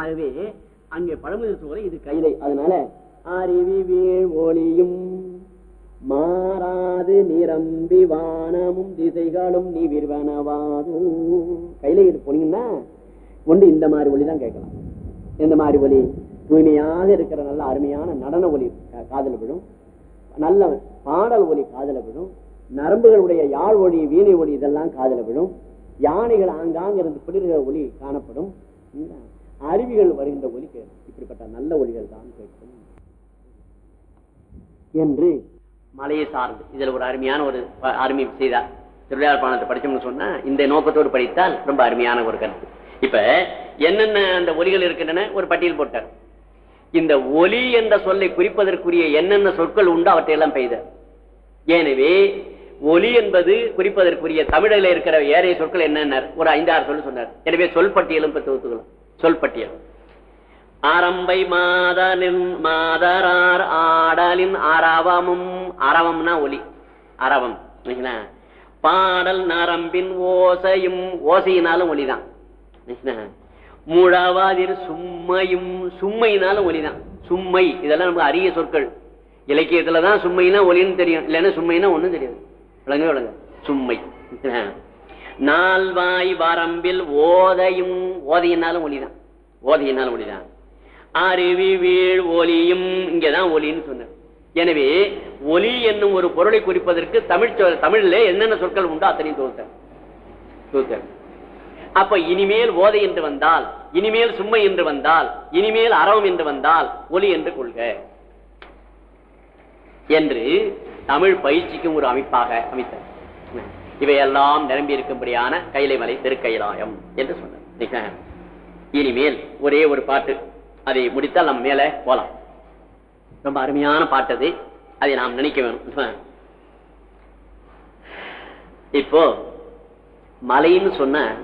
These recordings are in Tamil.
ஆகவே அங்கே பழமுதல் சோலை இது கைலை அதனால அறிவி வீழ் ஒளியும் மாறாது நிரம்பி வானமும் திசைகளும் நிவிர்வனவாதும் கையில இது போனீங்கன்னா ஒன்று இந்த மாதிரி ஒளி தான் கேட்கலாம். இந்த மாதிரி ஒளி தூய்மையாக இருக்கிற நல்ல அருமையான நடன ஒலி கா- விழும். நல்ல பாடல் ஒலி காதல விழும். நரம்புகளுடைய யாழ் ஒளி வீணை ஒளி இதெல்லாம் காதல விழும். யானைகள் ஆங்காங்க இருந்து பிடிகிற ஒளி காணப்படும். அருவிகள் வருகின்ற ஒலி கேட்கும் இப்படிப்பட்ட நல்ல ஒலிகள் தான் கேட்கும். என்று மலையை சார்ந்து இதில் ஒரு அருமையான ஒரு அருமை செய்தார். திருவிழார் பாணத்தை படிச்சோம்னு சொன்னா இந்த நோக்கத்தோடு படித்தால் ரொம்ப அருமையான ஒரு கருத்து. இப்ப என்னென்ன அந்த ஒலிகள் இருக்கின்றன ஒரு பட்டியல் போட்டார். இந்த ஒலி என்ற சொல்லை குறிப்பதற்குரிய என்னென்ன சொற்கள் உண்டு அவற்றையெல்லாம் பெய்தார். எனவே ஒலி என்பது குறிப்பதற்குரிய தமிழில் இருக்கிற ஏறைய சொற்கள் என்னென்ன ஒரு ஐந்தாறு சொல்லு சொன்னார். எனவே சொல் பட்டியலும் தொகுத்துக்கலாம் சொல்பட்டியல் ஆரம்பை மாதனின் மாதரார் ஆடலின் அரவமும் அரவம்னா ஒலி அரவம் பாடல் நரம்பின் ஓசையும் ஓசையினாலும் ஒலிதான் முழவாதிர் சும்மையும் சும்மையினாலும் ஒலிதான் சும்மை இதெல்லாம் நமக்கு அரிய சொற்கள். இலக்கியத்துலதான் சும்மைனா ஒலின்னு தெரியும் இல்லைன்னா சும்மைனா ஒன்றும் தெரியாது. விளங்க விளங்க சும்மை நால்வாய் வரம்பில் ஓதையும் ஓதையினாலும் ஒளிதான். ஓதையினாலும் ஒளிதான். அருவி வீழ் ஒலியும் இங்கதான் ஒலின்னு சொன்னார். எனவே ஒலி என்னும் ஒரு பொருளை குறிப்பதற்கு தமிழ் தமிழ்ல என்னென்ன சொற்கள் உண்டோ அத்தனையும் தொகுத்தார் தொகுத்தார் அப்ப இனிமேல் ஓதை என்று வந்தால் இனிமேல் சும்மை என்று வந்தால் இனிமேல் அறவம் என்று வந்தால் ஒலி என்று கொள்க. என்று தமிழ் பயிற்சிக்கும் ஒரு அமைப்பாக அமைத்தார். இவையெல்லாம் நிரம்பி இருக்கும்படியான கைலைமலை திருக்கைலாயம் என்று சொன்னார். இனிமேல் ஒரே ஒரு பாட்டு. அதை முடித்தால் நம்ம மேல போலாம். ரொம்ப அருமையான பாட்டு அது. அதை நாம் நினைக்க வேணும் இப்போ மலைன்னு சொன்ன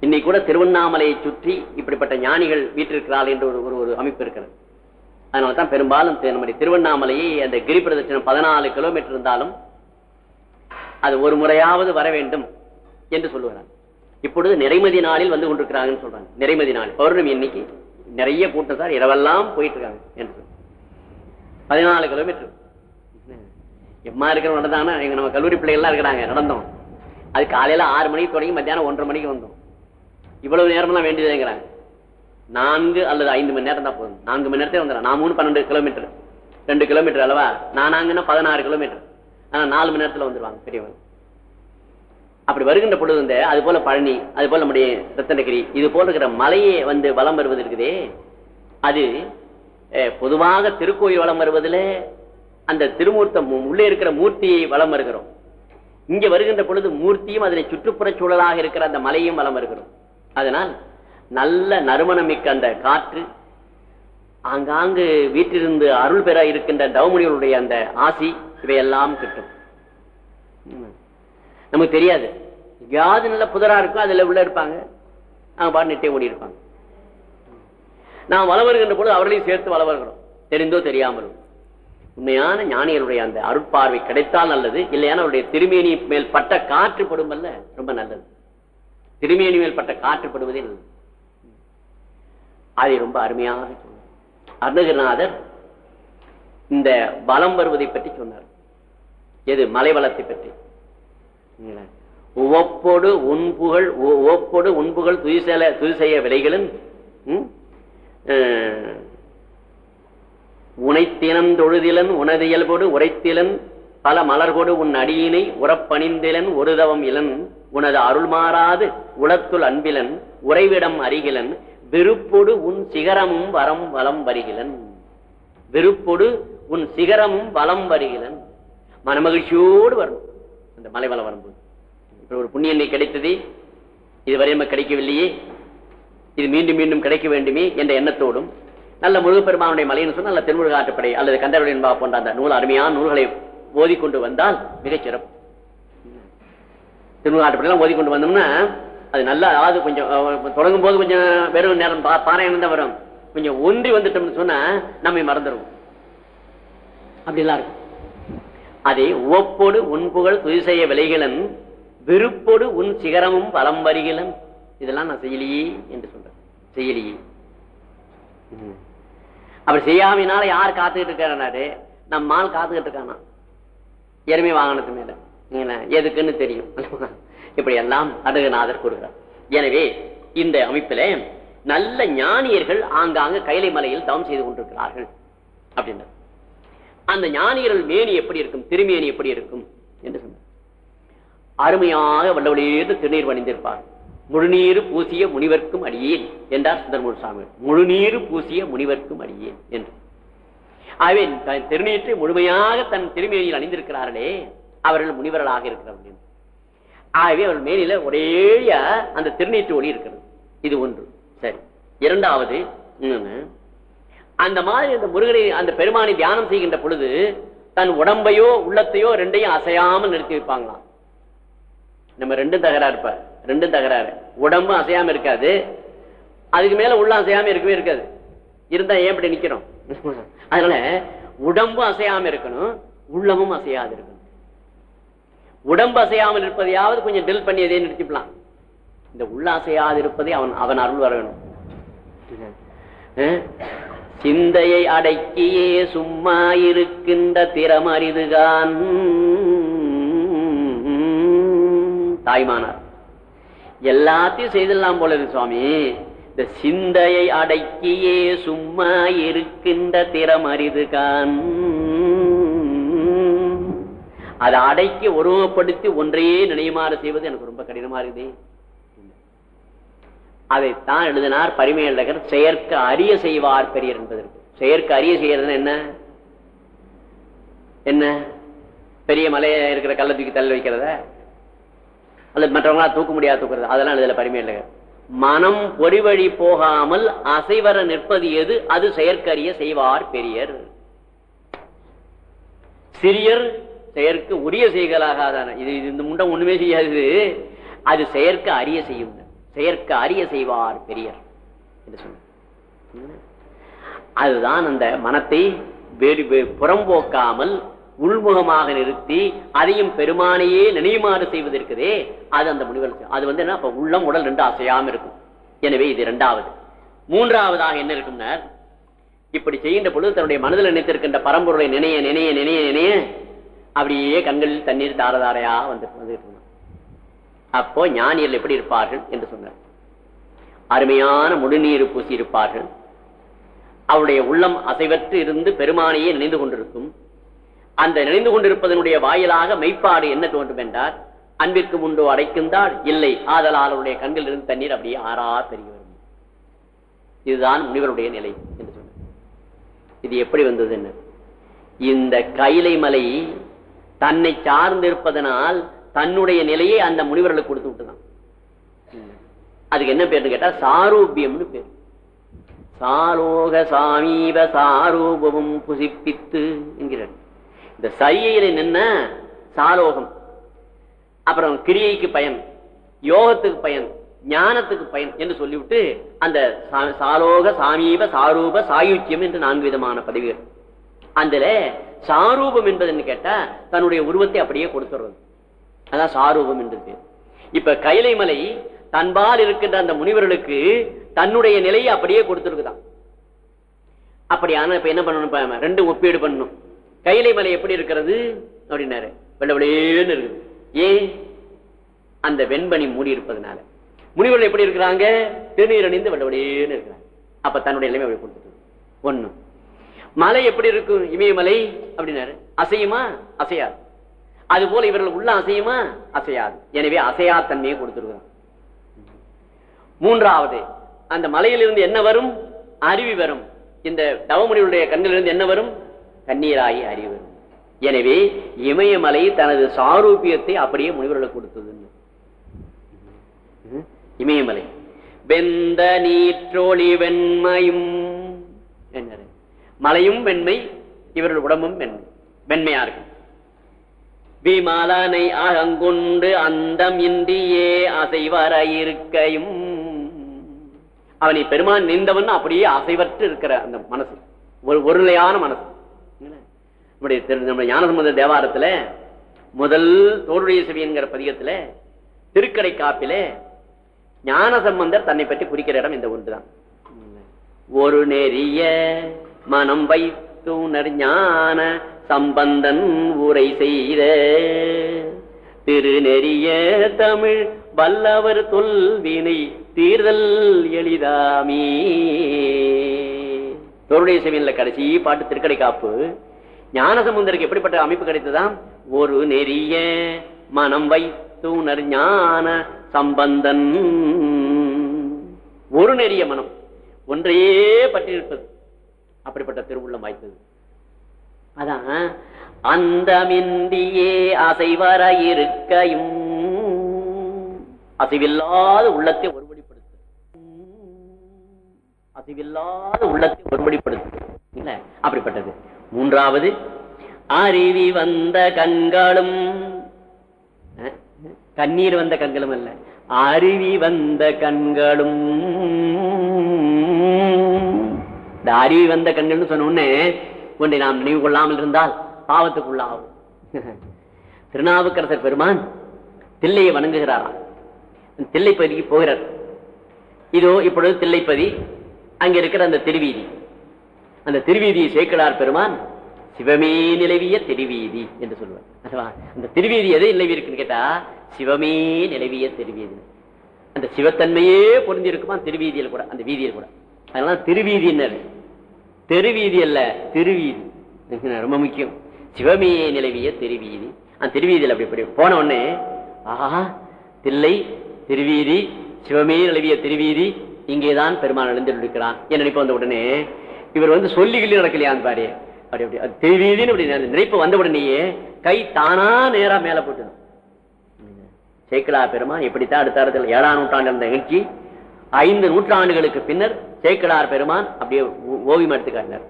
இன்னைக்கு கூட திருவண்ணாமலையை சுற்றி இப்படிப்பட்ட ஞானிகள் வீட்டிருக்கிறார்கள் என்று ஒரு ஒரு- ஒரு அமைப்பு இருக்கிறது. அதனால தான் பெரும்பாலும் நம்முடைய திருவண்ணாமலையை அந்த கிரி பிரதட்சணம் பதினாலு கிலோமீட்டர் இருந்தாலும் அது ஒரு முறையாவது வர வேண்டும் என்று சொல்லுகிறார் இப்பொழுது நிறைமதி நாளில் வந்து கொண்டிருக்கிறாங்கன்னு சொல்றாங்க. நிறைமதி நாள் பௌர்ணமி இன்னைக்கு நிறைய கூட்டம் சார் இரவெல்லாம் போயிட்டு இருக்காங்க என்று பதினாலு கிலோமீட்டர் எம்மா இருக்கிற தானே எங்க நம்ம கல்லூரி பிள்ளைகள்லாம் இருக்கிறாங்க நடந்தோம். அது காலையில ஆறு மணிக்கு தொடங்கி மத்தியானம் ஒன்றரை மணிக்கு வந்தோம். இவ்வளவு நேரம்லாம் வேண்டியதுங்கிறாங்க. நான்கு அல்லது ஐந்து மணி நேரம் தான் போதும். நான்கு மணி நேரத்தே வந்துடும் நான் மூணு பன்னெண்டு கிலோமீட்டர் ரெண்டு கிலோமீட்டர் அல்லவா நானாங்கன்னா பதினாறு கிலோமீட்டர் ஆனா நாலு மணி நேரத்துல வந்துருவாங்க பெரியவங்க. அப்படி வருகின்ற பொழுது இந்த அது போல பழனி அது போல நம்முடைய ரத்தனகிரி இது போல இருக்கிற மலையே வந்து வலம் வருவது இருக்குதே. அது பொதுவாக திருக்கோயில் வலம் வருவதில் அந்த திருமூர்த்தம் உள்ளே இருக்கிற மூர்த்தியை வலம் வருகிறோம். இங்க வருகின்ற பொழுது மூர்த்தியும் அதனை சுற்றுப்புற சூழலாக இருக்கிற அந்த மலையும் வலம் வருகிறோம். அதனால் நல்ல நறுமணம் மிக்க அந்த காற்று ஆங்காங்கு வீட்டிலிருந்து அருள் பெற இருக்கின்ற தவமுனிகளுடைய அந்த ஆசி இவையெல்லாம் கிட்டும். நமக்கு தெரியாது. யாது நல்ல புதரா இருக்கும் அதுல உள்ள இருப்பாங்க. அவங்க பாட்டு நெட்டே ஓடி இருப்பாங்க நாம் வளவருகின்ற பொழுது அவர்களையும் சேர்த்து வளவர்களும் தெரிந்தோ தெரியாமலும் உண்மையான ஞானிகளுடைய அந்த அருட்பார்வை கிடைத்தால் நல்லது. இல்லையான அவருடைய திருமேனி மேல் பட்ட காற்று படுமல்ல ரொம்ப நல்லது. திருமேனி மேல் பட்ட காற்று படுவதே நல்லது அதை ரொம்ப அருமையாக சொன்னார் அருணகிரிநாதர் இந்த பலம் வருவதை பற்றி சொன்னார். எது? மலை வளத்தை பற்றி. உவப்போடு உண்புகள் உ- உவப்போடு உண்புகள் துதிசெல துதிசெய்ய விலைகளும் ம்? உனைத்தினம் தொழுதிலன் உனது இயல்போடு உரைத்திலன் பல மலர்கோடு உன் அடியினை உறப்பணிந்திலன் ஒருதவம் இளன் உனது அருள் மாறாது உளத்துள் அன்பிலன் உறைவிடம் அருகிலன் வெறுப்போடு உன் சிகரமும் வரம் வலம் வருகிலன். வெறுப்போடு உன் சிகரமும் வலம் வருகிலன் மனமகிழ்ச்சியோடு வரணும். அந்த மலைவலம் வரும்போது. இப்படி ஒரு நீ கிடைத்தது இதுவரை நம்ம கிடைக்கவில்லையே. இது மீண்டும் மீண்டும் கிடைக்க வேண்டுமே என்ற எண்ணத்தோடும் நல்ல முருகப்பெருமானுடைய மலைன்னு சொன்னால் நல்ல திருமுருகாற்றுப்படை அல்லது கந்தருடைய என்பா போன்ற அந்த நூல் அருமையான நூல்களை ஓதிக்கொண்டு வந்தால் மிகச் சிறப்பு. திருமுருகாற்றுப்படையெல்லாம் ஓதிக்கொண்டு வந்தோம்னா அது நல்லா அதாவது கொஞ்சம் தொடங்கும் போது கொஞ்சம் வெறும் நேரம் பா- பாராயணம் தான் வரும். கொஞ்சம் ஒன்றி வந்துட்டோம்னு சொன்னா நம்மை மறந்துடுவோம். அப்படிலாம் இருக்கும். அதை உவப்போடு உன்புகள் துதி செய்ய விலைகளும் விருப்போடு உன் சிகரமும் வலம் வரிகளும் இதெல்லாம் நான் செய்யலையே என்று சொல்றேன். செய்யலையே. ம். அப்படி செய்யாமினால யார் காத்துக்கிட்டு இருக்காரு நம்மால் காத்துக்கிட்டு இருக்கானா? எருமை வாகனத்து மேல. என்ன, எதுக்குன்னு தெரியும். இப்படி எல்லாம் அடகுநாதர் கூறுகிறார். எனவே இந்த அமைப்பில நல்ல ஞானியர்கள் ஆங்காங்க கைலை மலையில் தவம் செய்து கொண்டிருக்கிறார்கள். அப்படின்னா அந்த ஞானியர்கள் மேனி எப்படி இருக்கும்? திருமேனி எப்படி இருக்கும்? என்று சொன்னார். அருமையாக வல்லவழியேந்து திருநீர் வணிந்திருப்பார். முழுநீர் பூசிய முனிவர்க்கும் அடியேன் என்றார் சுந்தரமூர் சாமி முழுநீர் பூசிய முனிவர்க்கும் அடியேன் என்று. ஆகவே தன் திருநீற்றை முழுமையாக தன் திருமேனியில் அணிந்திருக்கிறார்களே அவர்கள் முனிவர்களாக இருக்கிறார்கள் ஆகவே அவர்கள் மேனில ஒரேயா அந்த திருநீற்று ஒளி இருக்கிறது. இது ஒன்று. சரி. இரண்டாவது இன்னொன்னு. அந்த மாதிரி அந்த முருகனை அந்த பெருமானை தியானம் செய்கின்ற பொழுது தன் உடம்பையோ உள்ளத்தையோ ரெண்டையும் அசையாமல் நிறுத்தி வைப்பாங்களாம். நம்ம ரெண்டும் தகராறு இருப்ப ரெண்டும் தகராறு. உடம்பும் அசையாம இருக்காது. அதுக்கு மேல உள்ள அசையாம இருக்கவே இருக்காது. இருந்தா ஏன் இப்படி நிக்கிறோம்? அதனால உடம்பும் அசையாம இருக்கணும் உள்ளமும் அசையாது இருக்கணும். உடம்பு அசையாமல் இருப்பதையாவது கொஞ்சம் டில் பண்ணி எதையும் நிறுத்திக்கலாம் இந்த உள்ள அசையாது இருப்பதை அவன் அவன் அருள் வர வேணும் அஹ்? சிந்தையை அடக்கியே சும்மா இருக்கின்ற திறமறிதுகான். தாய்மானார். எல்லாத்தையும் செய்திடலாம் போல இருக்கு சுவாமி. இந்த சிந்தையை அடக்கியே சும்மா இருக்கின்ற திறமறிதுகான். அதை அடக்கி உருவப்படுத்தி ஒன்றையே நினைவுமாறு செய்வது எனக்கு ரொம்ப கடினமா இருக்குது. அதைத்தான் எழுதினார் பரிமையழகர் செயற்க அரிய செய்வார் பெரியர் என்பதற்கு. செயற்க அரிய செய்யறது என்ன? என்ன? பெரிய மலையை இருக்கிற கல்ல தூக்கி தள்ளி வைக்கிறத? அல்லது மற்றவங்களா தூக்க முடியாது தூக்குறது. அதெல்லாம் இதுல பரிமையழகர் மனம் பொறிவழி போகாமல் அசைவர நிற்பது எது? அது செயற்கரிய செய்வார் பெரியர். சிறியர் செயற்கு உரிய செய்கலாகாதான இது இது இந்த முண்டம் ஒண்ணுமே செய்யாது. அது செயற்க அரிய செய்யும். செயற்க அறிய செய்வார் பெரியர் என்று சொன்ன அதுதான் அந்த மனத்தை வேறு வே- புறம்போக்காமல் உள்முகமாக நிறுத்தி அதையும் பெருமானையே நினைவுமாறு செய்வது இருக்குதே அது அந்த முனிவர் அது வந்து என்ன? உள்ளம் உடல் ரெண்டு அசையாம இருக்கும். எனவே இது இரண்டாவது. மூன்றாவதாக என்ன இருக்கும்னா இப்படி செய்கின்ற பொழுது தன்னுடைய மனதில் நினைத்திருக்கின்ற பரம்பொருளை நினைய நினைய நினைய நினைய அப்படியே கண்களில் தண்ணீர் தாரதாரையா வந்து வந்துட்டு அப்போ ஞானியர்கள் எப்படி இருப்பார்கள் என்று சொன்னார். அருமையான முழுநீர் பூசி இருப்பார்கள். அவருடைய உள்ளம் அசைவற்று இருந்து பெருமானையே நினைந்து கொண்டிருக்கும். அந்த நினைந்து கொண்டிருப்பதனுடைய வாயிலாக மெய்ப்பாடு என்ன தோன்றும் என்றார் அன்பிற்கு முண்டோ அடைக்கின்றால் இல்லை ஆதலால் அவருடைய கண்களில் இருந்து தண்ணீர் அப்படியே ஆறா பெருகி வரும். இதுதான் முனிவருடைய நிலை என்று சொன்னார். இது எப்படி வந்தது என்ன இந்த கைலை மலை தன்னை சார்ந்திருப்பதனால் தன்னுடைய நிலையை அந்த முனிவர்களுக்கு கொடுத்து விட்டுதான். அதுக்கு என்ன பேருன்னு கேட்டா சாரூபியம்னு பேர். சாலோக சாமீப சாரூபமும் புசிப்பித்து என்கிறார். இந்த சையில நின்ன சாலோகம் அப்புறம் கிரியைக்கு பயன் யோகத்துக்கு பயன் ஞானத்துக்கு பயன் என்று சொல்லிவிட்டு அந்த சா- சாலோக சாமீப சாரூப சாயுச்சியம் என்று நான்கு விதமான பதவிகள். அதுல சாரூபம் என்பது கேட்டா தன்னுடைய உருவத்தை அப்படியே கொடுத்துறது அதான் சாரூபம் என்று இப்ப கைலை மலை தன்பால் இருக்கின்ற அந்த முனிவர்களுக்கு தன்னுடைய நிலையை அப்படியே கொடுத்துருக்குதான். அப்படியான இப்ப என்ன பண்ணணும் ரெண்டும் ரெண்டு ஒப்பீடு பண்ணணும். கைலை மலை எப்படி இருக்கிறது? அப்படின்னாரு. வெள்ள வெளியேன்னு இருக்குது. ஏன்? அந்த வெண்பனி மூடி இருப்பதனால. முனிவர்கள் எப்படி இருக்கிறாங்க? திருநீர் அணிந்து வெள்ள வெளியேன்னு இருக்கிறாங்க. அப்ப தன்னுடைய நிலைமை அப்படி கொடுத்துட்டு ஒண்ணு. மலை எப்படி இருக்கும்? இமயமலை? அப்படின்னாரு. அசையுமா? அசையாது. அது போல இவர்கள் உள்ள அசையுமா? அசையாது. எனவே அசையா தன்மையை கொடுத்துருக்கிறோம் மூன்றாவது அந்த மலையிலிருந்து என்ன வரும்? அருவி வரும். இந்த தவமுனியுடைய கண்ணிலிருந்து என்ன வரும்? கண்ணீராகி அறிவு வரும். எனவே இமயமலை தனது சாரூபியத்தை அப்படியே முனிவர்களுக்கு கொடுத்ததுன்னு. இமயமலை. வெந்த நீற்றொளி வெண்மையும் மலையும் வெண்மை இவர்கள் உடம்பும் வெண்மை. வெண்மையா இருக்கும். விமலனை அகங்கொண்டு அந்தம் இன்றியே அசைவர இருக்கையும் அவனை பெருமான் நின்றவன் அப்படியே அசைவற்று இருக்கிற அந்த மனசு. ஒரு ஒரு நிலையான மனசு நம்முடைய நம்ம ஞானசம்பந்த தேவாரத்துல முதல் தோருடைய செவி என்கிற பதிகத்துல திருக்கடை காப்பில ஞான சம்பந்தர் தன்னை பற்றி குறிக்கிற இடம் இந்த ஒன்றுதான். ஒரு நெறிய மனம் வைத்துணர் ஞான சம்பந்தன் உரை செய்த திருநெறிய தமிழ் வல்லவர் தொல்வினை தீர்தல் எளிதாமே. தொருடைய செவியன்ல கடைசி பாட்டு திருக்கடை காப்பு ஞானசமுந்தருக்கு எப்படிப்பட்ட அமைப்பு கிடைத்ததாம்? ஒரு நெறிய மனம் வைத்துணர் ஞான சம்பந்தன். ஒரு நெறிய மனம் ஒன்றையே பற்றியிருப்பது. அப்படிப்பட்ட திருவுள்ளம் வாய்த்தது. அதான். அந்தமின்றியே அசைவர இருக்கையும் அசைவில்லாத உள்ளத்தை ஒருபடிப்படுத்து அசைவில்லாத உள்ளத்தை ஒருபடிப்படுத்து இல்ல அப்படிப்பட்டது. மூன்றாவது அருவி வந்த கண்களும் அஹ், கண்ணீர் வந்த கண்களும் அல்ல அருவி வந்த கண்களும். இந்த அருவி வந்த கண்கள்னு சொன்ன உடனே ஒன்றை நாம் நினைவு கொள்ளாமல் இருந்தால் பாவத்துக்குள்ளாகும். திருநாவுக்கரசர் பெருமான் தில்லையை வணங்குகிறாராம். தில்லைப்பதிக்கு போகிறார். இதோ இப்பொழுது தில்லைப்பதி அங்க இருக்கிற அந்த திருவீதி. அந்த திருவீதியை சேர்க்கிறார் பெருமான் சிவமே நிலவிய திருவீதி என்று சொல்லுவார்? அந்த திருவீதி எதை நிலவி இருக்குன்னு கேட்டா சிவமே நிலவிய திருவீதி. அந்த சிவத்தன்மையே பொருந்தி இருக்குமா திருவீதியில் கூட அந்த வீதியில் கூட. அதனால திருவீதி என்ன தெருவீதி அல்ல திருவீதி. ரொம்ப முக்கியம். சிவமே நிலவிய திருவீதி. அந்த திருவீதியில் அப்படி இப்படி போன உடனே ஆஹா தில்லை திருவீதி சிவமே நிலவிய திருவீதி இங்கேதான் பெருமாள் எழுந்திருக்கிறான் என் நினைப்பு வந்த உடனே இவர் வந்து சொல்லிக்கிட்டு நடக்கலையான் பாரு. அப்படி அப்படி திருவீதின்னு அப்படி அந்த நினைப்பு வந்த உடனேயே கை தானா நேரா மேல போட்டு சேக்கலா பெருமா எப்படித்தான் அடுத்த இடத்துல ஏழாம் நூற்றாண்டு இருந்த நிகழ்ச்சி. ஐந்து நூற்றாண்டுகளுக்கு பின்னர் சேக்கடார் பெருமான் அப்படியே ஓ- ஓவியம் எடுத்து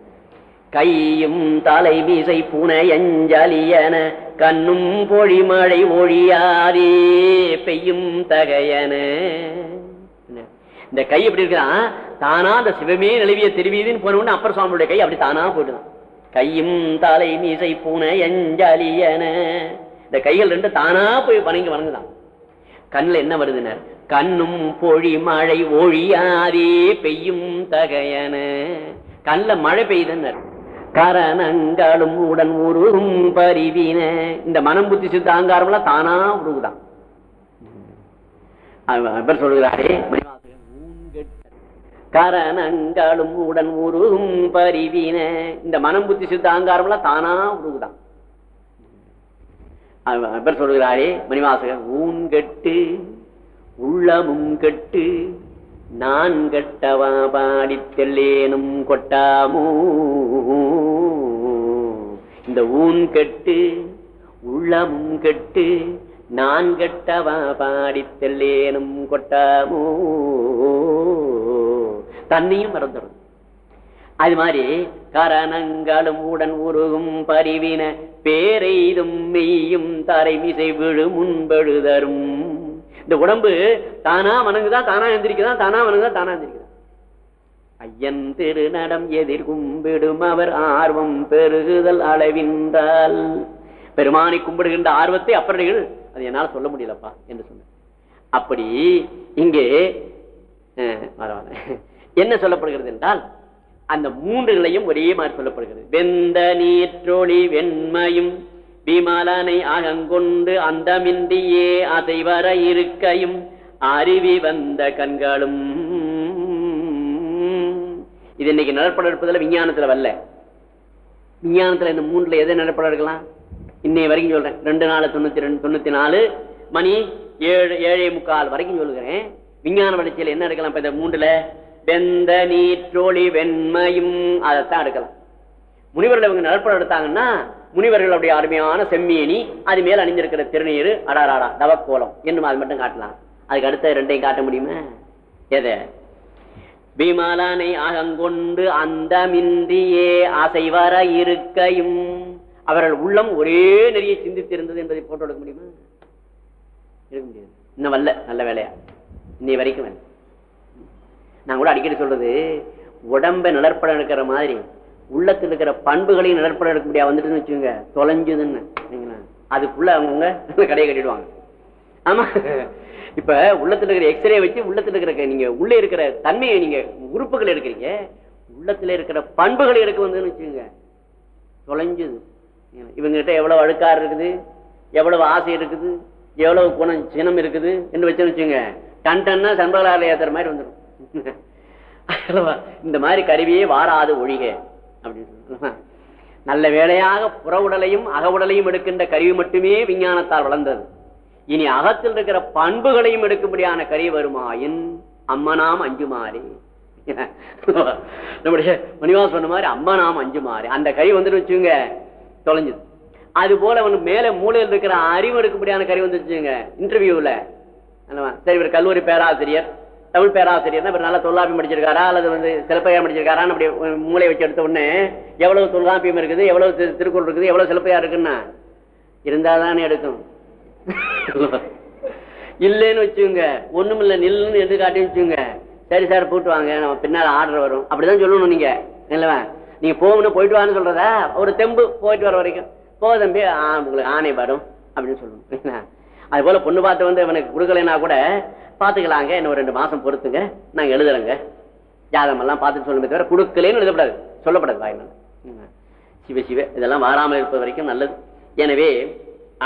கையும் தலை மீசை புனையஞ்சலியன கண்ணும் பொழிமழை ஒழியாதே பெய்யும் தகையன. இந்த கை எப்படி இருக்குதான் தானா அந்த சிவமே நிலவிய திருவீதின்னு போன உடனே அப்பர் சுவாமியுடைய கை அப்படி தானா போயிடுதான். கையும் தலை மீசை புனையஞ்சலியன இந்த கைகள் ரெண்டு தானா போய் வணங்கி வணங்குதான். கண்ணுல என்ன வருதுனர்? கண்ணும் பொழி மழை ஒழியாதே பெய்யும் தகையன. கண்ணுல மழை பெய்தனர் கரணங்களும் உடன் உருகும் பரிவின. இந்த மனம் புத்தி சித்த அகங்காரம் எல்லாம் தானா உருகுதான். அவர் சொல்கிறாரே கரணங்களும் உடன் உருகும் பரிவின. இந்த மனம் புத்தி சித்த அகங்காரம் எல்லாம் தானா உருகுதான். அவர் சொல்கிறாரே மணிவாசகர் ஊன் கெட்டு உள்ளமும் கெட்டு நான் கட்டவா பாடி தெல்லேனும் கொட்டாமோ? இந்த ஊன் கட்டு உள்ளமும் கெட்டு நான் கட்டவா பாடி தெல்லேனும் கொட்டாமோ? தன்னையும் மறந்துடும் அது மாதிரி கரணங்களும் உடன் உருகும் பரிவின பேரெய்தும் மெய்யும் தரை மிசை விழு முன்பெழுதரும். இந்த உடம்பு தானா வணங்குதான் தானா எந்திரிக்குதான் தானா வணங்குதான் தானா எந்திரிக்குதான் ஐயன் திருநடம் எதிர் கும்பிடும் அவர் ஆர்வம் பெருகுதல் அளவின்றால். பெருமானை கும்பிடுகின்ற ஆர்வத்தை அப்பறைகள் அது என்னால் சொல்ல முடியலப்பா என்று சொன்ன அப்படி இங்கே என்ன சொல்லப்படுகிறது என்றால் அந்த மூன்றுகளையும் ஒரே மாதிரி சொல்லப்படுகிறது. வெந்த நீற்றொளி வெண்மையும் விமலனை அகங்கொண்டு அந்தமின்றியே அசைவர இருக்கையும் அருவி வந்த கண்களும். இது இன்னைக்கு நடப்பட இருப்பதில் விஞ்ஞானத்துல வரல. விஞ்ஞானத்துல இந்த மூணுல எதை நடப்பட இருக்கலாம் இன்னைய வரைக்கும் சொல்றேன். ரெண்டு நாலு தொண்ணூத்தி ரெண்டு தொண்ணூத்தி நாலு மணி ஏழு ஏழே முக்கால் வரைக்கும் சொல்லுகிறேன். விஞ்ஞான வளர்ச்சியில் என்ன எடுக்கலாம் இப்ப இந்த மூன்றுல? வெந்த நீற்றொளி வெண்மையும் அதைத்தான் எடுக்கலாம். முனிவர்கள் இவங்க நடப்படம் எடுத்தாங்கன்னா முனிவர்களுடைய அருமையான செம்மீனி அது மேல அணிஞ்சிருக்கிற திருநீர் அடாராடா தவக்கோலம் என்னும் அது மட்டும் காட்டலாம். அதுக்கு அடுத்த ரெண்டையும் காட்ட முடியுமா? எதை? விமலனை அகங்கொண்டு அந்தமின்றியே அசைவர இருக்கையும். அவர்கள் உள்ளம் ஒரே நெறியை சிந்தித்திருந்தது என்பதை போட்டோ எடுக்க முடியுமா? இருக்க முடியாது. இன்னும் வல்ல நல்ல வேலையா? இன்னை வரைக்கும் நான் கூட அடிக்கடி சொல்றது உடம்ப நிழற்படம் எடுக்கிற மாதிரி உள்ளத்தில் இருக்கிற பண்புகளையும் நிழற்படம் எடுக்க முடியாது. வந்துட்டுன்னு வச்சுங்க தொலைஞ்சுதுன்னு? அதுக்குள்ள அவங்கவுங்க கடையை கட்டிடுவாங்க. ஆமா. இப்ப உள்ளத்துல இருக்கிற எக்ஸ்ரே வச்சு உள்ளத்துல இருக்கிற நீங்க உள்ளே இருக்கிற தன்மையை நீங்க உறுப்புகள் எடுக்கிறீங்க உள்ளத்துல இருக்கிற பண்புகள் இருக்கு வந்துன்னு வச்சுங்க தொலைஞ்சுது. இவங்ககிட்ட எவ்வளவு அழுக்காறு இருக்குது எவ்வளவு ஆசை இருக்குது எவ்வளவு குணம் சினம் இருக்குது என்று வச்சு வச்சுங்க டன் டன்னா சம்பளால ஏத்துற மாதிரி வந்துடும்? இந்த மாதிரி கருவியே வாராது ஒழிக. அப்படின்னு நல்ல வேளையாக புற உடலையும் அக உடலையும் எடுக்கின்ற கருவி மட்டுமே விஞ்ஞானத்தால் வளர்ந்தது. இனி அகத்தில் இருக்கிற பண்புகளையும் எடுக்கும்படியான கருவி வருமாயின் அம்மனாம் அஞ்சுமாறே. நம்முடைய மணிவா சொன்ன மாதிரி அம்மனாம் நாம் அந்த கை வந்துட்டு வச்சுங்க தொலைஞ்சது. அது போல அவனுக்கு மேல மூலையில் இருக்கிற அறிவு எடுக்கும்படியான கறி வந்துச்சுங்க இன்டர்வியூல சரி இவர் கல்லூரி பேராசிரியர். தமிழ் பேராசிரியர் தான் நல்லா தொல்லாப்பியம் படிச்சிருக்காரா அல்லது வந்து சிலப்பையா முடிச்சிருக்காரான்னு அப்படி மூளை வச்சு எடுத்த உடனே எவ்வளவு தொல்காப்பியம் இருக்குது எவ்வளவு திருக்குறள் இருக்குது எவ்வளவு சிலப்பையா இருக்குன்னா இருந்தாதானே எடுக்கும். இல்லைன்னு வச்சுங்க ஒண்ணும் இல்ல நில்லுன்னு எடுத்து காட்டி வச்சுங்க சரி சார் போட்டு வாங்க நம்ம பின்னால ஆர்டர் வரும். அப்படிதான் சொல்லணும் நீங்க. இல்லவா நீங்க போகணும் போயிட்டு வான்னு சொல்றதா? ஒரு தெம்பு போயிட்டு வர வரைக்கும். போதம்பி ஆ, உங்களுக்கு ஆணை வரும் அப்படின்னு சொல்லணும். அது போல பொண்ணு பார்த்து வந்து இவனுக்கு கொடுக்கலைன்னா கூட பாத்துக்கலாங்க இன்னும் ரெண்டு மாசம் பொறுத்துங்க நாங்க எழுதுறேங்க. ஜாதகம் எல்லாம் பார்த்துட்டு சொல்லுமே தவிர கொடுக்கலன்னு எழுதப்படாது. சொல்லப்படாது வாயினால சிவ சிவ இதெல்லாம் வாராமல் இருப்பது வரைக்கும் நல்லது. எனவே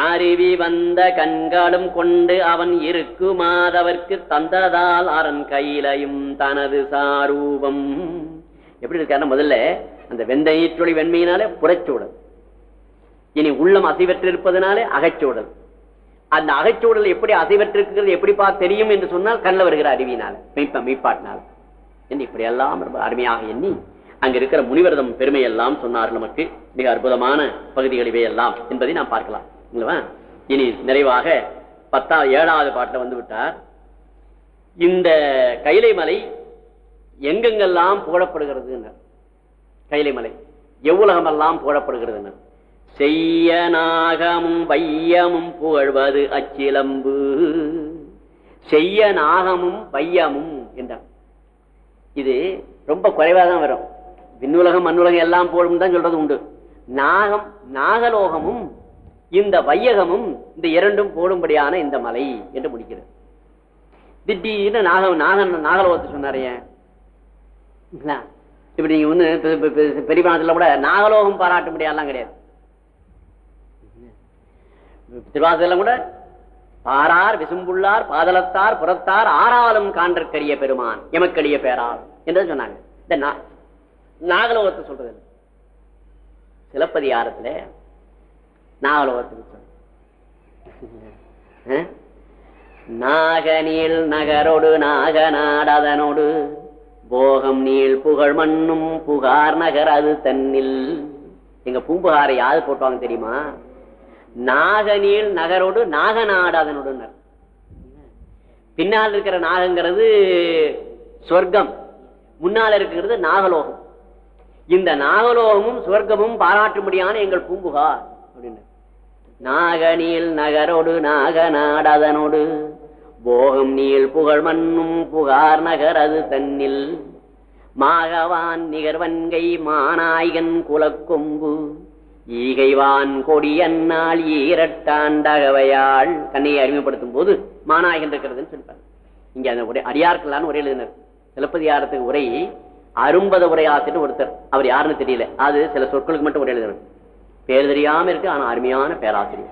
அருவி வந்த கண்களும் கொண்டு அவன் இருக்குமாதவர்க்கு தந்ததால் அரண் கையிலையும் தனது சாரூபம். எப்படி இருக்காருன்னா முதல்ல அந்த வெந்தயிற்றொளி வெண்மையினாலே புறச்சூடல் இனி உள்ளம் அசைவற்றிருப்பதனாலே அகச்சூடல். அந்த அகைச்சூடல் எப்படி அசைவற்றிருக்கிறது எப்படிப்பா தெரியும் என்று சொன்னால் கண்ணில் வருகிற அறிவினால மெய்ப்ப மெய்ப்பாட்டினால என்று இப்படியெல்லாம் ரொம்ப அருமையாக எண்ணி அங்க இருக்கிற முனிவரதம் பெருமை எல்லாம் சொன்னார் நமக்கு. மிக அற்புதமான பகுதிகள் இவையெல்லாம் என்பதை நாம் பார்க்கலாம். இனி நிறைவாக பத்தா ஏழாவது பாட்டில் வந்து விட்டார். இந்த கைலை மலை எங்கெங்கெல்லாம் புகழப்படுகிறது கைலை மலை எவ்வுலகமெல்லாம் புகழப்படுகிறது செய்ய நாகமும் வையமும் புகழ்வது அச்சிலம்பு. செய்ய நாகமும் வையமும் என்றார் இது ரொம்ப குறைவாக தான் வரும். விண்ணுலகம் மண்ணுலகம் எல்லாம் போடும் தான் சொல்றது உண்டு. நாகம் நாகலோகமும் இந்த வையகமும் இந்த இரண்டும் போடும்படியான இந்த மலை என்று முடிக்கிறது. திடீர்னு நாகம் நாகன் நாகலோகத்தை சொன்னாரு. ஏன் இப்படி நீங்க வந்து பெ- பெ- கூட நாகலோகம் பாராட்டும்படியெல்லாம் கிடையாது. திருவாசல கூட பாரார் விசும்புள்ளார் பாதலத்தார் புறத்தார் ஆறாலும் காண்டற்கரிய பெருமான் எமக்கடிய பேரால் என்று சொன்னாங்க. இந்த நாகலோகத்தை சொல்றது சிலப்பதிகாரத்துல நாகலோகத்துக்கு சொல்றது. நாகநீள் நகரோடு நாகநாடதனோடு போகம் நீள் புகழ் மண்ணும் புகார் நகர் அது தன்னில். எங்க பூம்புகாரை யாரு போட்டுவாங்க தெரியுமா? நாகநீள் நகரோடு நாகநாடு அதனோடு பின்னால் இருக்கிற நாகங்கிறது சொர்க்கம் முன்னால் இருக்கிறது நாகலோகம். இந்த நாகலோகமும் சொர்க்கமும் பாராட்டும்படியான எங்கள் பூம்புகார் அப்படின்னு நாகநீள் நகரோடு நாகநாடு அதனோடு போகம் நீள் புகழ் மண்ணும் புகார் நகர் அது தன்னில். மாகவான் நிகர்வன்கை மாநாயகன் குலக்கொம்பு ஈகைவான் கொடியன்னாள் ஈரட்டாண்டகவையாள் கண்ணையை அறிமுகப்படுத்தும் போது மாநாயகன் இருக்கிறதுன்னு சொல்லிப்பாரு. இங்க அந்த உரை அடியார்களான்னு உரை எழுதினர். சிலப்பதிகாரத்துக்கு உரை அரும்பத உரை ஆசிரியர் ஒருத்தர். அவர் யாருன்னு தெரியல. அது சில சொற்களுக்கு மட்டும் உரை எழுதினர் பேர் தெரியாம இருக்கு ஆனா அருமையான பேராசிரியர்.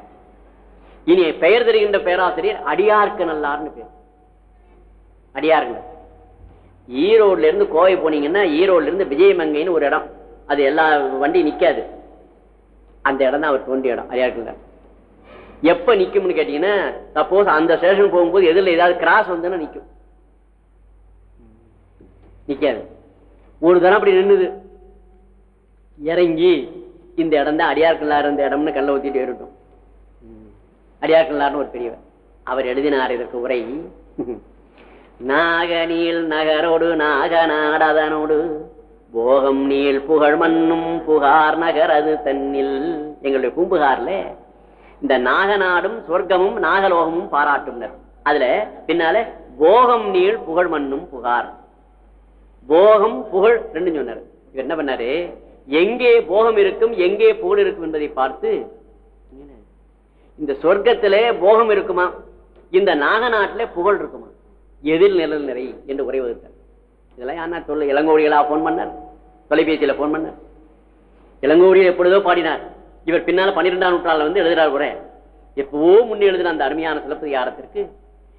இனி பெயர் தெரிகின்ற பேராசிரியர் அடியார்க்கு நல்லார்னு பேர். அடியார்கள். ஈரோடுல இருந்து கோவை போனீங்கன்னா ஈரோடுல இருந்து விஜயமங்கைன்னு ஒரு இடம். அது எல்லா வண்டி நிக்காது. அந்த இடம் தான் அவர் தோண்டிய இடம். அடியார்கள் எப்ப நிக்கும்னு கேட்டீங்கன்னா சப்போஸ் அந்த ஸ்டேஷன் போகும்போது எதிரில் ஏதாவது கிராஸ் வந்தேன்னா நிக்கும். நிக்காது. ஒரு தரம் அப்படி நின்னுது. இறங்கி இந்த இடம் தான் அடியார்கல்லா இருந்த இடம்னு கல்ல ஊத்திட்டு இருக்கட்டும் அடியார்கல்லார்னு ஒரு பெரியவர். அவர் எழுதினார் இதற்கு உரை. நாகநீள் நகரோடு நாகநாடதனோடு போகம் நீள் புகழ் மண்ணும் புகார் நகர் அது தன்னில். எங்களுடைய பூம்புகார்ல இந்த நாகநாடும் சொர்க்கமும் நாகலோகமும் பாராட்டுனர் அதுல பின்னால போகம் நீள் புகழ் மண்ணும் புகார். போகம் புகழ் ரெண்டு சொன்னார். இவர் என்ன பண்ணாரு? எங்கே போகம் இருக்கும் எங்கே புகழ் இருக்கும் என்பதை பார்த்து இந்த சொர்க்கத்திலே போகம் இருக்குமா? இந்த நாகநாட்டில புகழ் இருக்குமா? எதில் நிழல் நிறை என்று உரை இதெல்லாம் யாருன்னா சொல்ல? இளங்கோடிகளா போன் பண்ணார். தொலைபேசியில போன் பண்ணார். இளங்கோடியில் எப்பொழுதோ பாடினார். இவர் பின்னால பன்னிரெண்டாம் நூற்றாண்டுல வந்து எழுதுறார் கூட. எப்பவோ முன்னே எழுதின அந்த அருமையான சிலப்பதிகாரத்திற்கு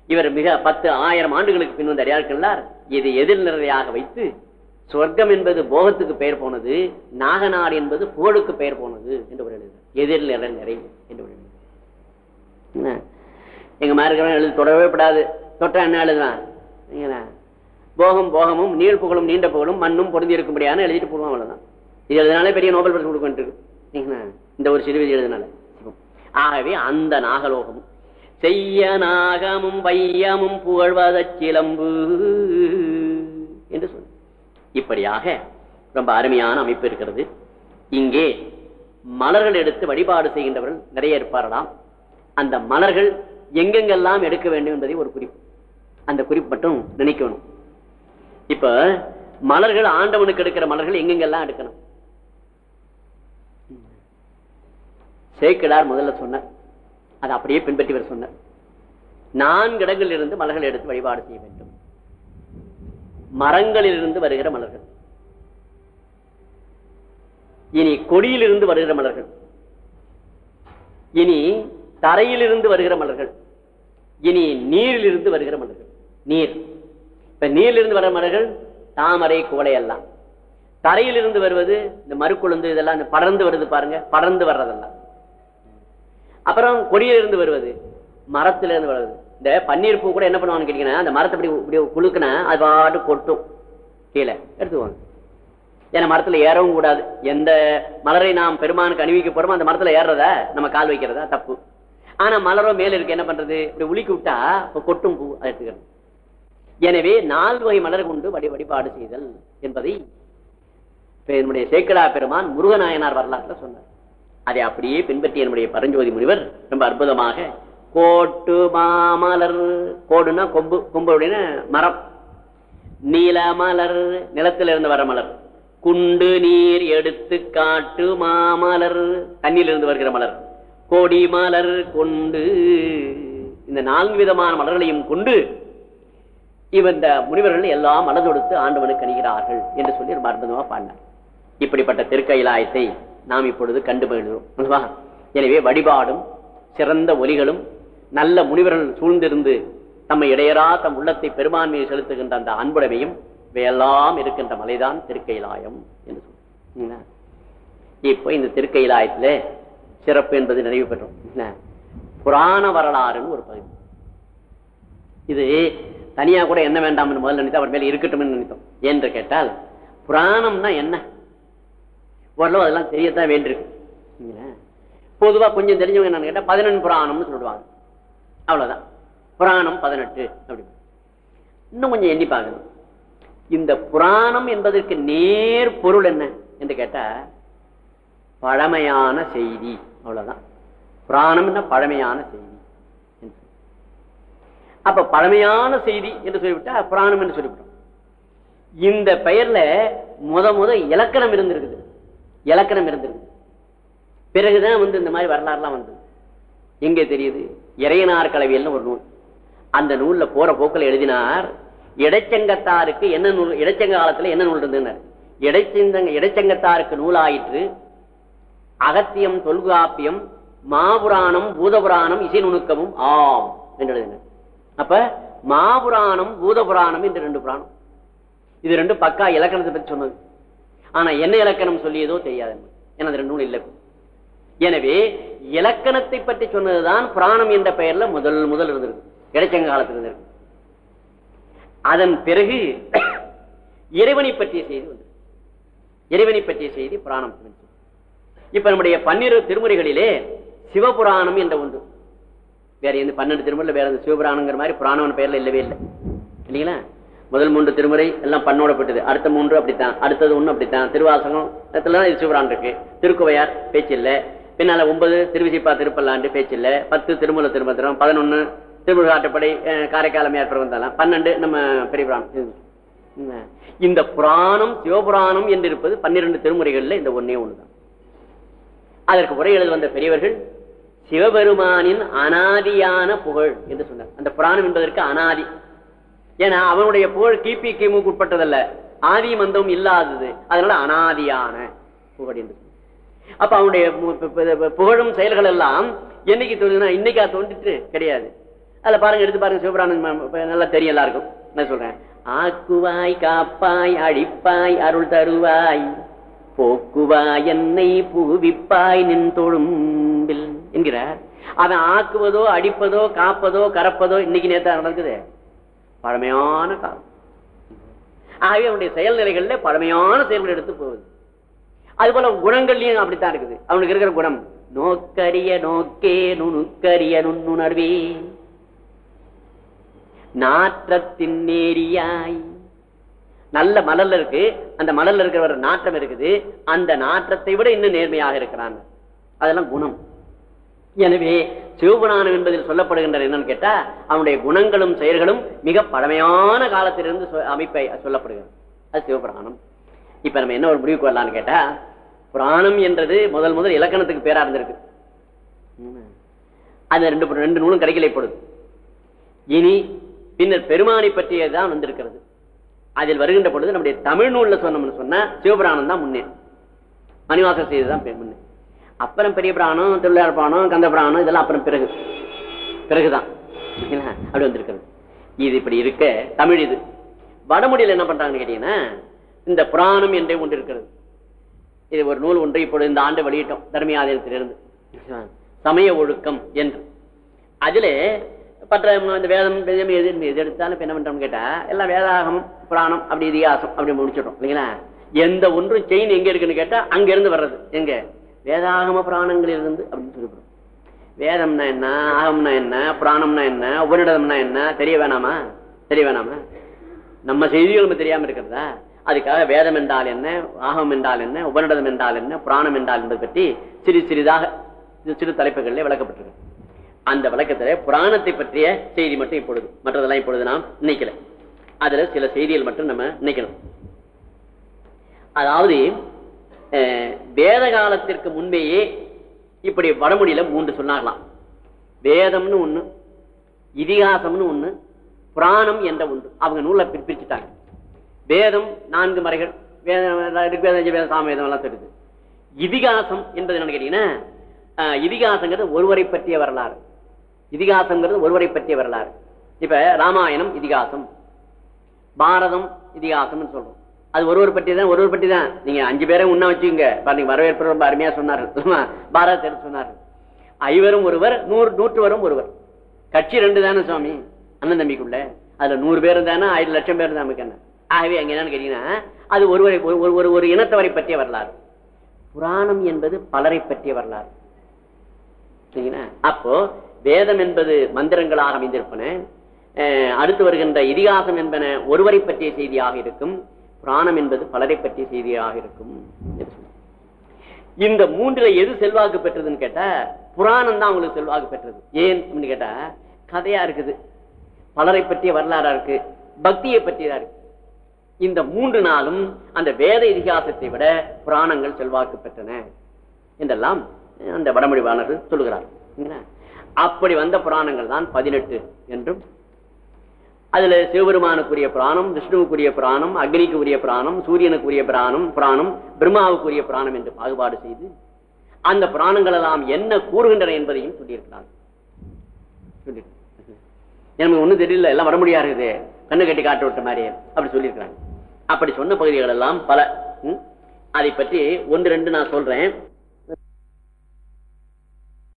இவர் மிக பத்து ஆயிரம் ஆண்டுகளுக்கு பின் வந்து அடையாளர் இது எதிர்நிலையாக வைத்து சொர்க்கம் என்பது போகத்துக்கு பெயர் போனது நாகநாடு என்பது புகழுக்கு பெயர் போனது என்று ஒரு எழுதுகிறார் எதிர்நிலை நிறை என்று ஒரு என்ன? எங்க மாதிரி இருக்கிறவங்க தொடரவே படாது. தொட்டா என்ன எழுதுறான் போகம் போகமும் நீள் புகழும் நீண்ட புகழும் மண்ணும் பொருந்தி இருக்கும்படியான எழுதிட்டு போடுவோம் அவ்வளவுதான். இது எழுதினாலே பெரிய நோபல் பரிசு கொடுக்க இந்த ஒரு சிறுவிதி எழுதினால. ஆகவே அந்த நாகலோகமும் செய்ய நாகமும் வையமும் புகழ்வதச் சிலம்பு என்று சொன்ன இப்படியாக ரொம்ப அருமையான அமைப்பு இருக்கிறது. இங்கே மலர்கள் எடுத்து வழிபாடு செய்கின்றவர்கள் நிறைய இருப்பாரலாம் அந்த மலர்கள் எங்கெங்கெல்லாம் எடுக்க வேண்டும் என்பதை ஒரு குறிப்பு. அந்த குறிப்பு மட்டும் நினைக்கணும். இப்ப மலர்கள் ஆண்டவனுக்கு எடுக்கிற மலர்கள் எங்கெங்கெல்லாம் எடுக்கணும்? சேக்கிடார் முதல்ல சொன்னார். அதை அப்படியே பின்பற்றி வர சொன்னார். நான்கு இடங்களில் இருந்து மலர்கள் எடுத்து வழிபாடு செய்ய வேண்டும். மரங்களிலிருந்து வருகிற மலர்கள். இனி கொடியிலிருந்து வருகிற மலர்கள். இனி தரையிலிருந்து வருகிற மலர்கள். இனி நீரிலிருந்து வருகிற மலர்கள். நீர். இப்ப நீரிலிருந்து வர மலர்கள் தாமரை குவளை எல்லாம். தரையிலிருந்து வருவது இந்த மறுக்குழுந்து இதெல்லாம் இந்த படர்ந்து வருது பாருங்க படர்ந்து வர்றதெல்லாம். அப்புறம் கொடியிலிருந்து வருவது மரத்திலிருந்து வருவது. இந்த பன்னீர் பூ கூட என்ன பண்ணுவான்னு கேட்டீங்கன்னா அந்த மரத்தை இப்படி இப்படி குலுக்குனா அது பாட்டு கொட்டும். கீழே எடுத்துக்குவாங்க ஏன்னா மரத்துல ஏறவும் கூடாது. எந்த மலரை நாம் பெருமானுக்கு அணிவிக்க போறோமோ அந்த மரத்துல ஏறுறதா? நம்ம கால் வைக்கிறதா? தப்பு. ஆனா மலரோ மேல இருக்கு என்ன பண்றது? இப்படி உலுக்கி விட்டா கொட்டும் பூ அதை எடுத்துக்கிறது எனவே நால்வகை மலர் கொண்டு வழி வழிபாடு செய்தல் என்பதை என்னுடைய சேக்கடா பெருமான் முருகநாயனார் வரலாற்றுல சொன்னார். அதை அப்படியே பின்பற்றி என்னுடைய பரஞ்சோதி முனிவர் ரொம்ப அற்புதமாக கோட்டு மாமலர் கோடுனா கொம்பு கொம்பு அப்படின்னு மரம் நீலமலர் நிலத்தில் இருந்து வர மலர் குண்டு நீர் எடுத்து காட்டு மாமலர் தண்ணியிலிருந்து வருகிற மலர் கொடி மலர் கொண்டு இந்த நான்கு விதமான மலர்களையும் கொண்டு இவன் இந்த முனிவர்கள் எல்லாம் மலர் கொடுத்து ஆண்டவனுக்கு அணிகிறார்கள் என்று சொல்லி ரொம்ப அற்புதமா பாடினார். இப்படிப்பட்ட திருக்கைலாயத்தை நாம் இப்பொழுது கண்டு எனவே வழிபாடும் சிறந்த ஒலிகளும் நல்ல முனிவர்கள் சூழ்ந்திருந்து தம்மை இடையரா தம் உள்ளத்தை பெரும்பான்மையை செலுத்துகின்ற அந்த அன்புடைமையும் இவையெல்லாம் இருக்கின்ற மலைதான் திருக்கைலாயம் என்று சொல்றோம் இப்போ இந்த திருக்கைலாயத்துல சிறப்பு என்பது நினைவு பெற்றோம் என்ன? புராண வரலாறுன்னு ஒரு பகுதி இது தனியா கூட என்ன வேண்டாம் முதல்ல நினைத்தோம் அவர் மேல இருக்கட்டும் நினைத்தோம். என்று கேட்டால் புராணம்னா என்ன? ஓரளவு அதெல்லாம் தெரியத்தான் வேண்டியிருக்கு. பொதுவா கொஞ்சம் தெரிஞ்சவங்க என்னன்னு கேட்டா பதினெண்டு புராணம்னு சொல்லுவாங்க. அவ்வளவுதான். புராணம் பதினெட்டு அப்படி. இன்னும் கொஞ்சம் எண்ணி பார்க்கணும். இந்த புராணம் என்பதற்கு நேர் பொருள் என்ன? என்று கேட்டா பழமையான செய்தி. அவ்வளவுதான். புராணம்னா பழமையான செய்தி. அப்ப பழமையான செய்தி என்று சொல்லிவிட்டா புராணம் என்று சொல்லிவிட்டோம். இந்த பெயர்ல முத முத இலக்கணம் இருந்திருக்குது. இலக்கணம் இருந்திருக்கு பிறகுதான் வந்து இந்த மாதிரி வரலாறுலாம் வந்தது. எங்க தெரியுது? இறையனார் கலவியல்னு ஒரு நூல். அந்த நூல்ல போற போக்கில் எழுதினார் இடைச்சங்கத்தாருக்கு என்ன நூல் இடைச்சங்க காலத்துல என்ன நூல் இருந்ததுன்னார் இடைச்சங்க இடைச்சங்கத்தாருக்கு நூலாயிற்று. அகத்தியம் தொல்காப்பியம் மாபுராணம் பூதபுராணம் இசை நுணுக்கமும் ஆம் என்று எழுதினர். அப்ப மாபுராணம் பூதபுராணம் என்று ரெண்டு புராணம். இது ரெண்டு பக்கா இலக்கணத்தை பற்றி சொன்னது. ஆனா என்ன இலக்கணம் சொல்லியதோ தெரியாது எனது ரெண்டும் ரெண்டு இல்லை. எனவே இலக்கணத்தை பற்றி சொன்னதுதான் புராணம் என்ற பெயர்ல முதல் முதல் இருந்திருக்கு. இடைச்சங்க காலத்தில் இருந்திருக்கு. அதன் பிறகு இறைவனை பற்றிய செய்தி வந்து இறைவனை பற்றிய செய்தி புராணம். இப்ப நம்முடைய பன்னிரு திருமுறைகளிலே சிவபுராணம் என்ற ஒன்று. வேற எந்த பன்னெண்டு திருமுறையில் வேற எந்த சிவபுராணுங்கிற மாதிரி புராணவன் பெயர்ல இல்லவே இல்லை. இல்லைங்களா? முதல் மூன்று திருமுறை எல்லாம் பண்ணோடப்பட்டது அடுத்த மூன்று அப்படித்தான். அடுத்தது ஒண்ணு அப்படித்தான். திருவாசகம் இது சிவபுராணம் இருக்கு. திருக்குவையார் பேச்சு இல்ல பின்னால ஒன்பது திருவிசிப்பா திருப்பல்லாண்டு பேச்சு இல்லை பத்து திருமூல திருமந்திரம் பதினொன்னு திருமுகாட்டுப்படை காரைக்காலமையார் பிரபந்தம் பன்னெண்டு நம்ம பெரிய புராணம். இந்த புராணம் சிவபுராணம் என்று இருப்பது பன்னிரண்டு திருமுறைகள்ல இந்த ஒன்னே ஒண்ணுதான். அதற்கு உரை எழுத வந்த பெரியவர்கள் சிவபெருமானின் அனாதியான புகழ் என்று சொன்னார். அந்த புராணம் என்பதற்கு அனாதி. ஏன்னா அவனுடைய புகழ் கிபி கிமுக்கு உட்பட்டதல்ல. ஆதி மந்தம் இல்லாதது. அதனால அனாதியான புகழ் என்று அப்ப அவனுடைய புகழும் செயல்கள் எல்லாம் என்னைக்கு தோணுதுன்னா இன்னைக்கா தோன்றிட்டு கிடையாது. அதுல பாருங்க எடுத்து பாருங்க சிவபிராணன் நல்லா தெரியும் எல்லாருக்கும். நான் சொல்றேன். ஆக்குவாய் காப்பாய் அழிப்பாய் அருள் தருவாய். போக்குவாய் என்னை புகுவிப்பாய் நின் தொழும்பில். என்கிறார். அவன் ஆக்குவதோ அடிப்பதோ காப்பதோ கறப்பதோ இன்னைக்கு நேத்தா நடக்குது? பழமையான காலம். ஆகவே அவனுடைய செயல்நிலைகள்ல பழமையான செயல்கள் எடுத்து போகுது. அது போல குணங்கள்லயும் அப்படித்தான் இருக்குது. அவனுக்கு இருக்கிற குணம் நோக்கரிய நோக்கே நுணுக்கரிய நுண்ணுணர்வே. நாற்றத்தின் நேரியாய் நல்ல மலர்ல இருக்கு. அந்த மலர்ல இருக்கிற ஒரு நாற்றம் இருக்குது. அந்த நாற்றத்தை விட இன்னும் நேர்மையாக இருக்கிறான் அதெல்லாம் குணம். எனவே சிவபுராணம் என்பதில் சொல்லப்படுகின்ற என்னன்னு கேட்டா அவனுடைய குணங்களும் செயல்களும் மிக பழமையான காலத்திலிருந்து சொ- அமைப்பை சொல்லப்படுகிறது. அது சிவபுராணம். இப்ப நம்ம என்ன ஒரு முடிவுக்கு வரலாம்னு கேட்டா புராணம் என்றது முதல் முதல் இலக்கணத்துக்கு பேரா இருந்திருக்கு. அது ரெண்டு ரெண்டு நூலும் கடைகளை இப்பொழுது இனி பின்னர் பெருமானை பற்றியதான் வந்திருக்கிறது. அதில் வருகின்ற பொழுது நம்முடைய தமிழ் நூல்ல சொன்னோம்னு சொன்னா சிவபுராணம் தான் முன்னே. மணிவாசம் செய்ததுதான் பெ- முன்னே. அப்புறம் பெரிய புராணம் தொழிலாளர் புராணம் கந்த புராணம் இதெல்லாம் அப்புறம் பிறகு. பிறகுதான். அப்படி வந்திருக்கிறது. இது இப்படி இருக்க தமிழ் இது. வடமொழியில என்ன பண்றாங்கன்னு கேட்டீங்கன்னா இந்த புராணம் என்றே ஒன்று இருக்கிறது. இது ஒரு நூல் ஒன்று இப்பொழுது இந்த ஆண்டு வெளியிட்டோம். தர்மியாதயத்திலிருந்து சமய ஒழுக்கம் என்று. அதில் பற்ற இந்த வேதம் வேதம் எது எது எடுத்தாலும் என்ன பண்றோம்னு கேட்டா எல்லாம் வேதாகம் புராணம் அப்படி இதிகாசம் அப்படி முடிச்சிடும் இல்லைங்களா? எந்த ஒன்றும் செயின் எங்க இருக்குன்னு கேட்டா அங்க இருந்து வர்றது. எங்க? வேதாகம புராணங்களில் இருந்து அப்படின்னு சொல்லிவிடும் வேதம்னா என்ன ஆகம்னா என்ன புராணம்னா என்ன உபநிடதம்னா என்ன தெரிய வேணாமா? தெரிய வேணாமா? நம்ம செய்திகள் நம்ம தெரியாம இருக்கிறதா? அதுக்காக வேதம் என்றால் என்ன ஆகம் என்றால் என்ன உபநிடதம் என்றால் என்ன புராணம் என்றால் என்பது பற்றி சிறு சிறிதாக சிறு தலைப்புகளில் விளக்கப்பட்டிருக்கு. அந்த வழக்கத்துல புராணத்தை பற்றிய செய்தி மட்டும் இப்பொழுது மற்றதெல்லாம் இப்பொழுது நாம் நினைக்கல அதுல சில செய்திகள் மட்டும் நம்ம நினைக்கணும் அதாவது வேத காலத்திற்கு முன்பேயே இப்படி வடமொழியில மூன்று சொன்னாங்களாம் வேதம்னு ஒண்ணு இதிகாசம்னு ஒண்ணு புராணம் என்ற ஒன்று. அவங்க நூலை பிரி- பிரிச்சுட்டாங்க. வேதம் நான்கு மறைகள் வேதம் சாமவேதம் எல்லாம் தெரியுது. இதிகாசம் என்பது என்னன்னு கேட்டீங்கன்னா இதிகாசங்கிறது ஒருவரை பற்றிய வரலாறு. இதிகாசங்கிறது ஒருவரை பற்றிய வரலாறு. இப்ப ராமாயணம் இதிகாசம். பாரதம் இதிகாசம்னு சொல்றோம். அது ஒருவர் பற்றி தான் ஒருவர் பற்றி தான் நீங்க அஞ்சு பேரை உண்ணா வச்சுக்கோங்க. பாருங்க வரவேற்பு ரொம்ப அருமையா சொன்னார்கள் பாரத எடுத்து சொன்னார்கள் ஐவரும் ஒருவர் நூறு நூற்றுவரும் ஒருவர். கட்சி ரெண்டு தானே சுவாமி அண்ணன் தம்பிக்குள்ள. அதுல நூறு பேர் தானே ஐந்து லட்சம் பேர் தான் நமக்கு என்ன? ஆகவே அங்க என்னன்னு கேட்டீங்கன்னா அது ஒருவரை ஒரு- ஒரு ஒரு ஒரு இனத்தவரை பற்றிய வரலாறு. புராணம் என்பது பலரை பற்றிய வரலாறு. சரிங்களா? அப்போ வேதம் என்பது மந்திரங்களாக அமைந்திருப்பன. அடுத்து வருகின்ற இதிகாசம் என்பன ஒருவரை பற்றிய செய்தியாக இருக்கும். புராணம் என்பது பலரை பற்றிய செய்தியாக இருக்கும். என்று இந்த மூன்றுல எது செல்வாக்கு பெற்றதுன்னு கேட்டா புராணம் தான் அவங்களுக்கு செல்வாக்கு பெற்றது. ஏன் அப்படின்னு கேட்டா கதையா இருக்குது. பலரை பற்றிய வரலாறா இருக்கு. பக்தியை பற்றியதா இருக்கு. இந்த மூன்று நாளும் அந்த வேத இதிகாசத்தை விட புராணங்கள் செல்வாக்கு பெற்றன என்றெல்லாம் அந்த வடமொழிவாளர்கள் சொல்லுகிறார் என்ன அப்படி வந்த புராணங்கள் தான் பதினெட்டு என்றும் அதுல சிவபெருமானுக்குரிய புராணம் விஷ்ணுவுக்குரிய புராணம் அக்னிக்கு உரிய புராணம் சூரியனுக்குரிய புராணம் புராணம் பிரம்மாவுக்குரிய புராணம் என்று பாகுபாடு செய்து அந்த புராணங்கள் எல்லாம் என்ன கூறுகின்றன என்பதையும் சொல்லியிருக்கிறார். எனக்கு ஒண்ணும் தெரியல எல்லாம் வர முடியாது கண்ணு கட்டி காட்டு விட்ட மாதிரி அப்படி சொல்லியிருக்கிறாங்க. அப்படி சொன்ன பகுதிகள் எல்லாம் பல அதை பற்றி ஒன்று ரெண்டு நான் சொல்றேன்.